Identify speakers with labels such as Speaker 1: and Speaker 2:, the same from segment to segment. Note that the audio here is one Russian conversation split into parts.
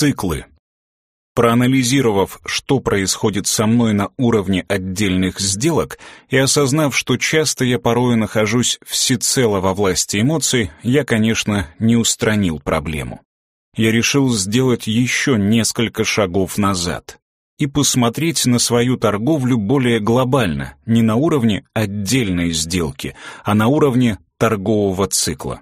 Speaker 1: Циклы. Проанализировав, что происходит со мной на уровне отдельных сделок, и осознав, что часто я порою нахожусь всецело во власти эмоций, я, конечно, не устранил проблему. Я решил сделать еще несколько шагов назад и посмотреть на свою торговлю более глобально, не на уровне отдельной сделки, а на уровне торгового цикла.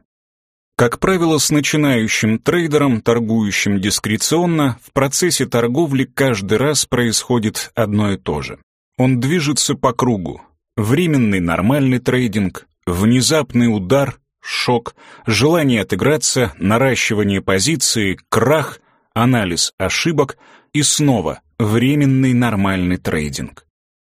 Speaker 1: Как правило, с начинающим трейдером, торгующим дискреционно, в процессе торговли каждый раз происходит одно и то же. Он движется по кругу. Временный нормальный трейдинг, внезапный удар, шок, желание отыграться, наращивание позиции, крах, анализ ошибок и снова временный нормальный трейдинг.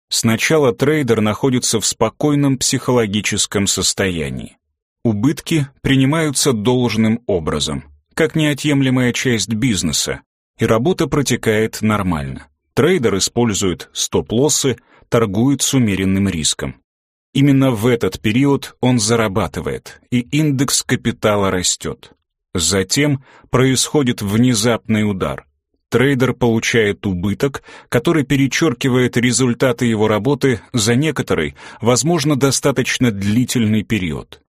Speaker 1: Сначала трейдер находится в спокойном психологическом состоянии. Убытки принимаются должным образом, как неотъемлемая часть бизнеса, и работа протекает нормально. Трейдер использует стоп-лоссы, торгует с умеренным риском. Именно в этот период он зарабатывает, и индекс капитала растет. Затем происходит внезапный удар. Трейдер получает убыток, который перечеркивает результаты его работы за некоторый, возможно, достаточно длительный период.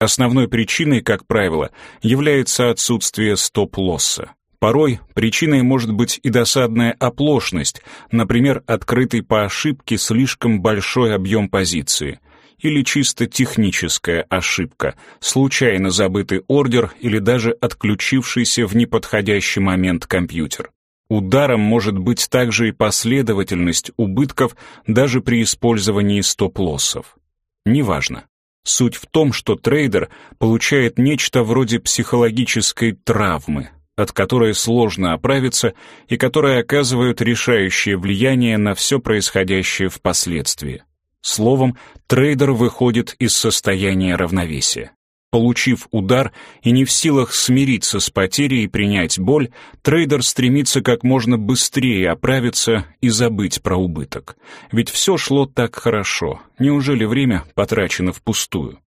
Speaker 1: Основной причиной, как правило, является отсутствие стоп-лосса. Порой причиной может быть и досадная оплошность, например, открытый по ошибке слишком большой объем позиции, или чисто техническая ошибка, случайно забытый ордер или даже отключившийся в неподходящий момент компьютер. Ударом может быть также и последовательность убытков даже при использовании стоп-лоссов. Неважно. Суть в том, что трейдер получает нечто вроде психологической травмы, от которой сложно оправиться и которая оказывает решающее влияние на все происходящее впоследствии. Словом, трейдер выходит из состояния равновесия. Получив удар и не в силах смириться с потерей и принять боль, трейдер стремится как можно быстрее оправиться и забыть про убыток. Ведь все шло так хорошо, неужели время потрачено впустую?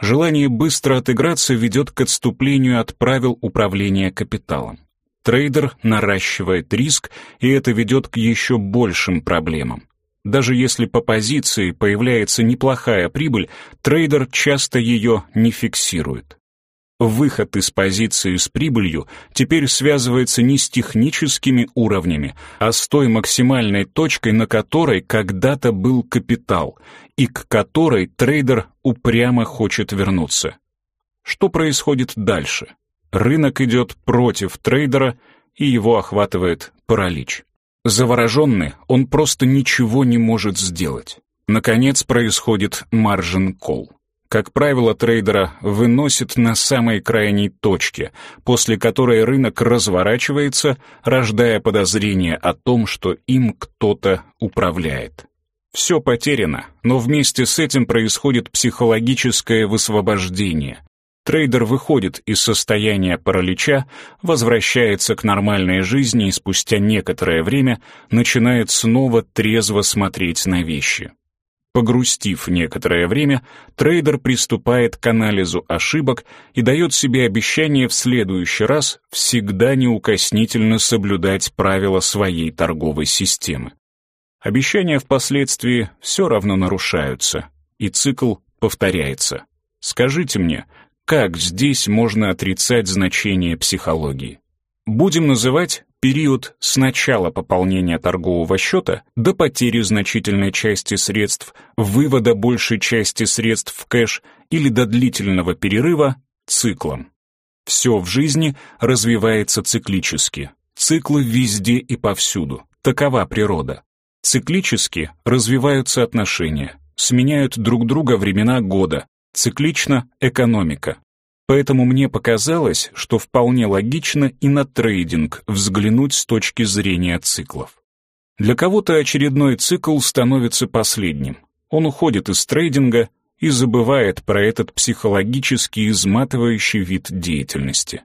Speaker 1: Желание быстро отыграться ведет к отступлению от правил управления капиталом. Трейдер наращивает риск, и это ведет к еще большим проблемам. Даже если по позиции появляется неплохая прибыль, трейдер часто ее не фиксирует. Выход из позиции с прибылью теперь связывается не с техническими уровнями, а с той максимальной точкой, на которой когда-то был капитал, и к которой трейдер упрямо хочет вернуться. Что происходит дальше? Рынок идет против трейдера, и его охватывает паралич. Завороженный, он просто ничего не может сделать. Наконец происходит маржин-колл. Как правило, трейдера выносит на самой крайней точке, после которой рынок разворачивается, рождая подозрение о том, что им кто-то управляет. Все потеряно, но вместе с этим происходит психологическое высвобождение, Трейдер выходит из состояния паралича, возвращается к нормальной жизни и спустя некоторое время начинает снова трезво смотреть на вещи. Погрустив некоторое время, трейдер приступает к анализу ошибок и дает себе обещание в следующий раз всегда неукоснительно соблюдать правила своей торговой системы. Обещания впоследствии все равно нарушаются, и цикл повторяется. Скажите мне, как здесь можно отрицать значение психологии? Будем называть период с начала пополнения торгового счета до потери значительной части средств, вывода большей части средств в кэш или до длительного перерыва циклом. Все в жизни развивается циклически. Циклы везде и повсюду. Такова природа. Циклически развиваются отношения, сменяют друг друга времена года, циклична экономика. Поэтому мне показалось, что вполне логично и на трейдинг взглянуть с точки зрения циклов. Для кого-то очередной цикл становится последним. Он уходит из трейдинга и забывает про этот психологически изматывающий вид деятельности.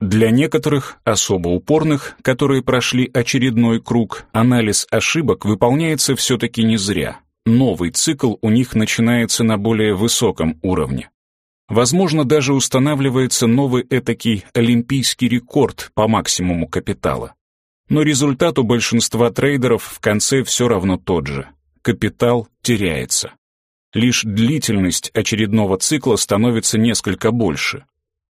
Speaker 1: Для некоторых, особо упорных, которые прошли очередной круг, анализ ошибок выполняется все-таки не зря, новый цикл у них начинается на более высоком уровне. Возможно, даже устанавливается новый этакий олимпийский рекорд по максимуму капитала. Но результат у большинства трейдеров в конце все равно тот же. Капитал теряется. Лишь длительность очередного цикла становится несколько больше.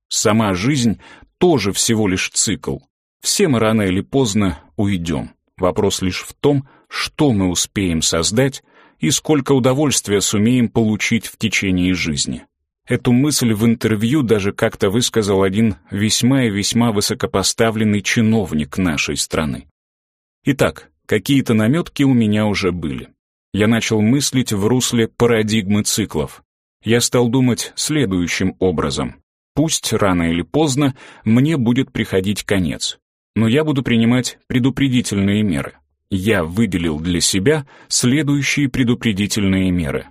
Speaker 1: Сама жизнь тоже всего лишь цикл. Все мы рано или поздно уйдем. Вопрос лишь в том, что мы успеем создать и сколько удовольствия сумеем получить в течение жизни. Эту мысль в интервью даже как-то высказал один весьма и весьма высокопоставленный чиновник нашей страны. Итак, какие-то наметки у меня уже были. Я начал мыслить в русле парадигмы циклов. Я стал думать следующим образом. Пусть рано или поздно мне будет приходить конец, но я буду принимать предупредительные меры. Я выделил для себя следующие предупредительные меры.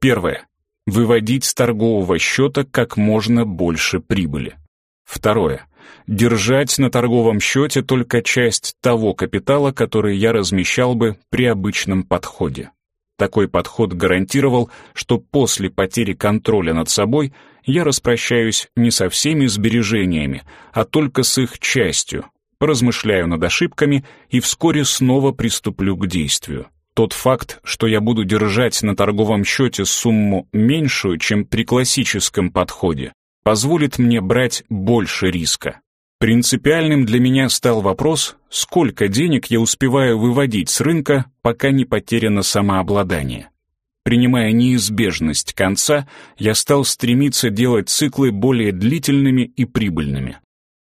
Speaker 1: Первое выводить с торгового счета как можно больше прибыли. Второе. Держать на торговом счете только часть того капитала, который я размещал бы при обычном подходе. Такой подход гарантировал, что после потери контроля над собой я распрощаюсь не со всеми сбережениями, а только с их частью, поразмышляю над ошибками и вскоре снова приступлю к действию. Тот факт, что я буду держать на торговом счете сумму меньшую, чем при классическом подходе, позволит мне брать больше риска. Принципиальным для меня стал вопрос, сколько денег я успеваю выводить с рынка, пока не потеряно самообладание. Принимая неизбежность конца, я стал стремиться делать циклы более длительными и прибыльными.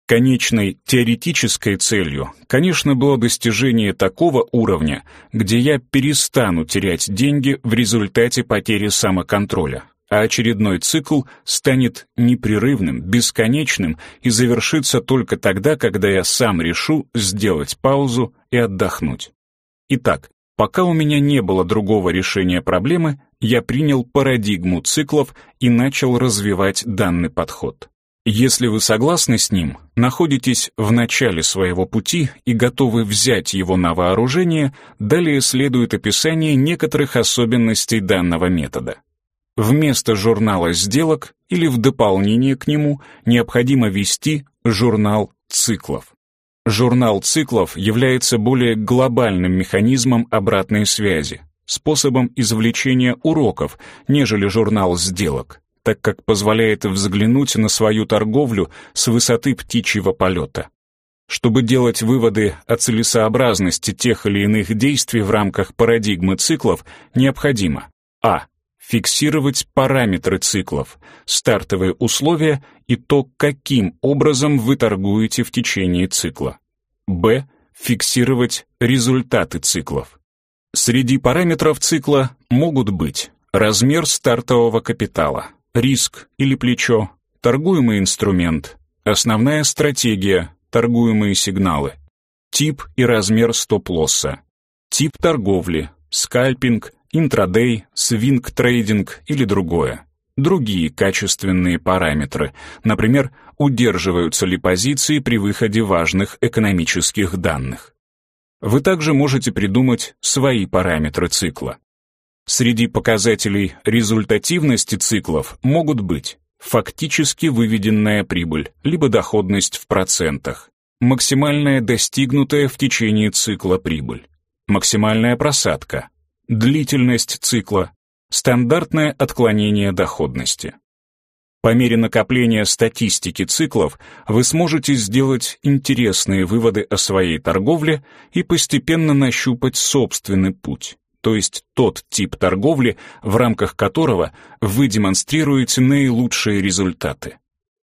Speaker 1: Конечной теоретической целью, конечно, было достижение такого уровня, где я перестану терять деньги в результате потери самоконтроля, а очередной цикл станет непрерывным, бесконечным и завершится только тогда, когда я сам решу сделать паузу и отдохнуть. Итак, пока у меня не было другого решения проблемы, я принял парадигму циклов и начал развивать данный подход. Если вы согласны с ним, находитесь в начале своего пути и готовы взять его на вооружение, далее следует описание некоторых особенностей данного метода. Вместо журнала сделок или в дополнение к нему необходимо вести журнал циклов. Журнал циклов является более глобальным механизмом обратной связи, способом извлечения уроков, нежели журнал сделок так как позволяет взглянуть на свою торговлю с высоты птичьего полета. Чтобы делать выводы о целесообразности тех или иных действий в рамках парадигмы циклов, необходимо а. Фиксировать параметры циклов, стартовые условия и то, каким образом вы торгуете в течение цикла. б. Фиксировать результаты циклов. Среди параметров цикла могут быть размер стартового капитала, риск или плечо, торгуемый инструмент, основная стратегия, торгуемые сигналы, тип и размер стоп-лосса, тип торговли, скальпинг, интрадей, свинг-трейдинг или другое. Другие качественные параметры, например, удерживаются ли позиции при выходе важных экономических данных. Вы также можете придумать свои параметры цикла. Среди показателей результативности циклов могут быть фактически выведенная прибыль, либо доходность в процентах, максимальная достигнутая в течение цикла прибыль, максимальная просадка, длительность цикла, стандартное отклонение доходности. По мере накопления статистики циклов вы сможете сделать интересные выводы о своей торговле и постепенно нащупать собственный путь то есть тот тип торговли, в рамках которого вы демонстрируете наилучшие результаты.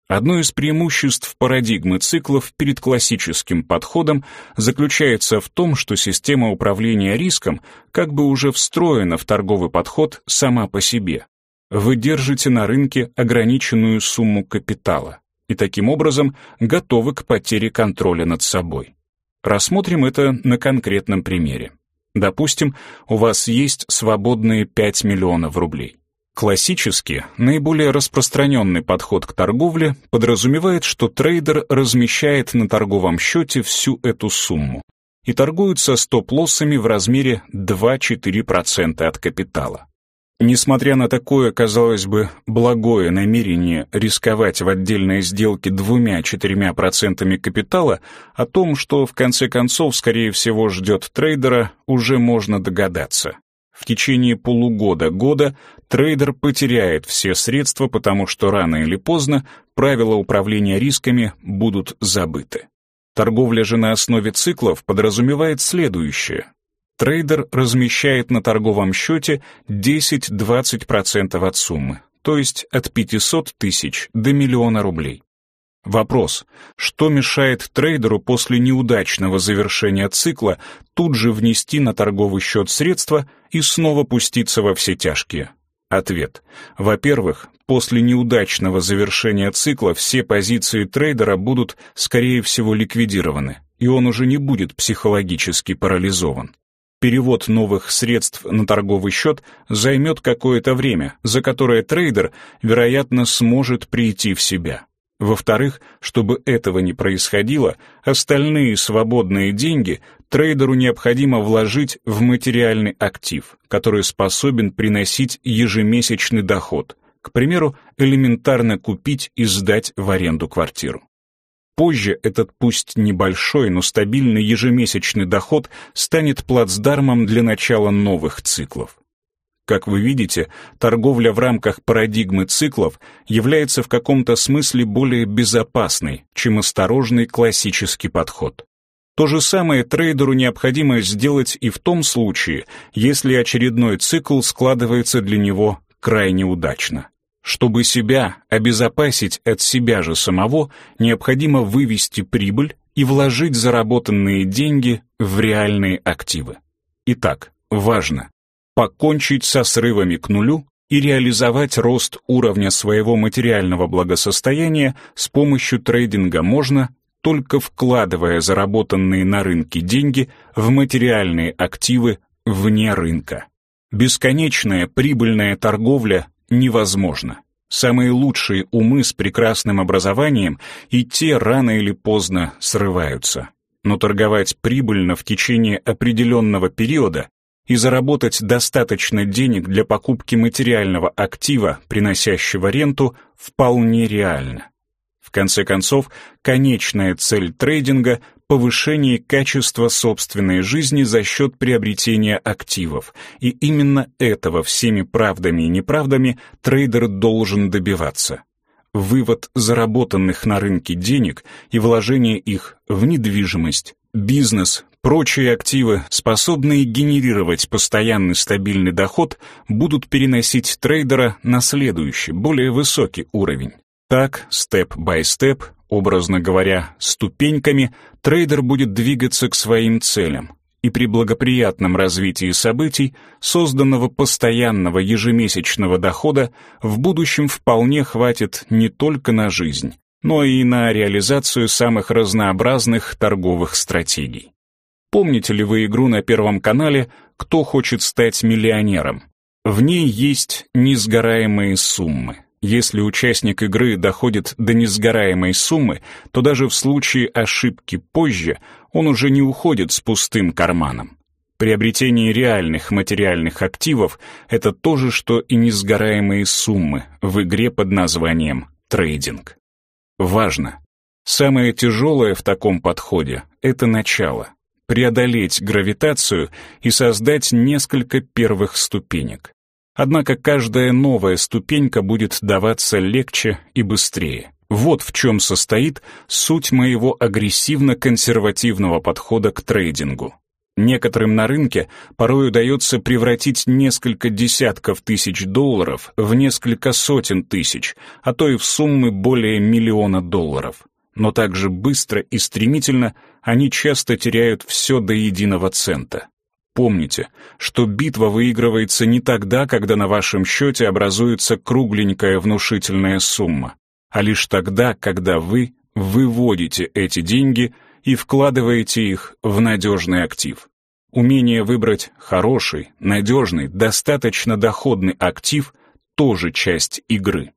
Speaker 1: Одно из преимуществ парадигмы циклов перед классическим подходом заключается в том, что система управления риском как бы уже встроена в торговый подход сама по себе. Вы держите на рынке ограниченную сумму капитала и таким образом готовы к потере контроля над собой. Рассмотрим это на конкретном примере. Допустим, у вас есть свободные 5 миллионов рублей. Классически, наиболее распространенный подход к торговле подразумевает, что трейдер размещает на торговом счете всю эту сумму и торгует со стоп-лоссами в размере 2-4% от капитала. Несмотря на такое, казалось бы, благое намерение рисковать в отдельной сделке двумя-четырьмя процентами капитала, о том, что в конце концов, скорее всего, ждет трейдера, уже можно догадаться. В течение полугода-года трейдер потеряет все средства, потому что рано или поздно правила управления рисками будут забыты. Торговля же на основе циклов подразумевает следующее трейдер размещает на торговом счете 10-20% от суммы, то есть от 500 тысяч до миллиона рублей. Вопрос, что мешает трейдеру после неудачного завершения цикла тут же внести на торговый счет средства и снова пуститься во все тяжкие? Ответ. Во-первых, после неудачного завершения цикла все позиции трейдера будут, скорее всего, ликвидированы, и он уже не будет психологически парализован. Перевод новых средств на торговый счет займет какое-то время, за которое трейдер, вероятно, сможет прийти в себя. Во-вторых, чтобы этого не происходило, остальные свободные деньги трейдеру необходимо вложить в материальный актив, который способен приносить ежемесячный доход, к примеру, элементарно купить и сдать в аренду квартиру. Позже этот пусть небольшой, но стабильный ежемесячный доход станет плацдармом для начала новых циклов. Как вы видите, торговля в рамках парадигмы циклов является в каком-то смысле более безопасной, чем осторожный классический подход. То же самое трейдеру необходимо сделать и в том случае, если очередной цикл складывается для него крайне удачно. Чтобы себя обезопасить от себя же самого, необходимо вывести прибыль и вложить заработанные деньги в реальные активы. Итак, важно покончить со срывами к нулю и реализовать рост уровня своего материального благосостояния с помощью трейдинга можно, только вкладывая заработанные на рынке деньги в материальные активы вне рынка. Бесконечная прибыльная торговля невозможно. Самые лучшие умы с прекрасным образованием и те рано или поздно срываются. Но торговать прибыльно в течение определенного периода и заработать достаточно денег для покупки материального актива, приносящего ренту, вполне реально. Конце концов, конечная цель трейдинга повышение качества собственной жизни за счет приобретения активов. И именно этого всеми правдами и неправдами трейдер должен добиваться. Вывод заработанных на рынке денег и вложение их в недвижимость, бизнес, прочие активы, способные генерировать постоянный стабильный доход, будут переносить трейдера на следующий, более высокий уровень. Так, step by step, образно говоря, ступеньками, трейдер будет двигаться к своим целям. И при благоприятном развитии событий, созданного постоянного ежемесячного дохода, в будущем вполне хватит не только на жизнь, но и на реализацию самых разнообразных торговых стратегий. Помните ли вы игру на Первом канале «Кто хочет стать миллионером»? В ней есть несгораемые суммы. Если участник игры доходит до несгораемой суммы, то даже в случае ошибки позже он уже не уходит с пустым карманом. Приобретение реальных материальных активов — это то же, что и несгораемые суммы в игре под названием трейдинг. Важно. Самое тяжелое в таком подходе — это начало. Преодолеть гравитацию и создать несколько первых ступенек. Однако каждая новая ступенька будет даваться легче и быстрее. Вот в чем состоит суть моего агрессивно-консервативного подхода к трейдингу. Некоторым на рынке порой удается превратить несколько десятков тысяч долларов в несколько сотен тысяч, а то и в суммы более миллиона долларов. Но также быстро и стремительно они часто теряют все до единого цента. Помните, что битва выигрывается не тогда, когда на вашем счете образуется кругленькая внушительная сумма, а лишь тогда, когда вы выводите эти деньги и вкладываете их в надежный актив. Умение выбрать хороший, надежный, достаточно доходный актив — тоже часть игры.